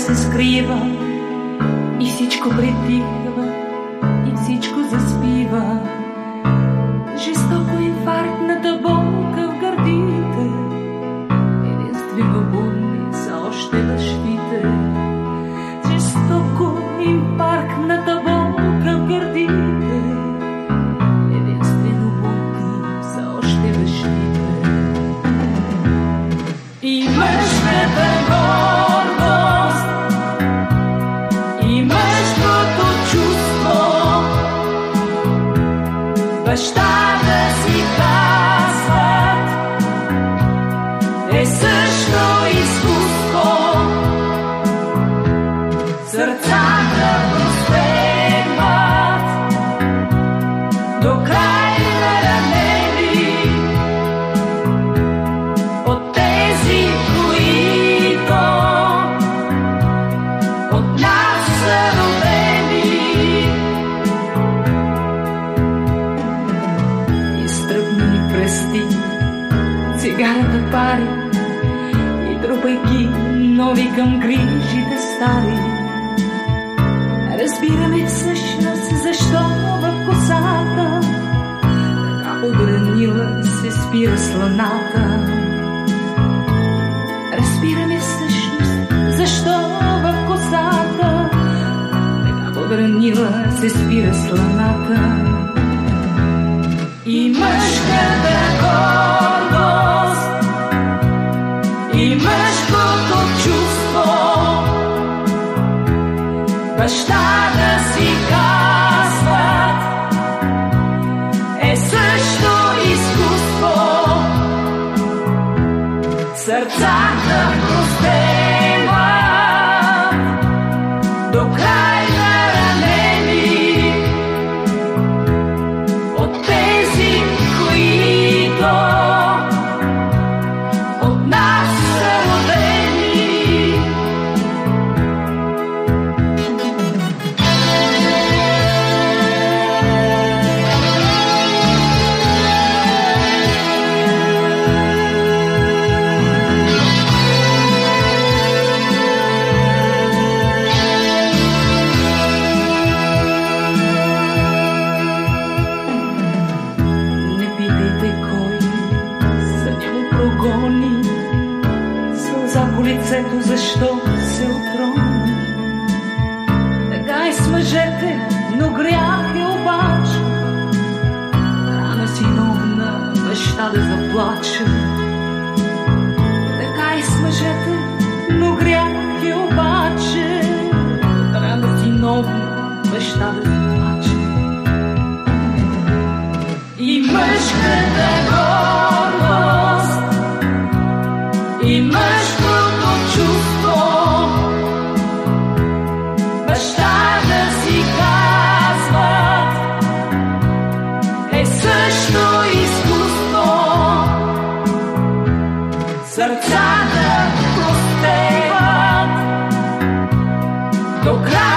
се скрива и всичко притихва, и всичко заспива. Жестоко инфарктната Basta. Пари и трупайки нови към грижите стари. Разбираме всъщност защо в косата така подранила се спира сланата. Разбираме всъщност защо в косата така подранила се спира сланата. И мъжката гордост, мъжкото чувство, баща да си казват, е също изкуство. Сърцата простеват лицето, защо Сърцата простеват до края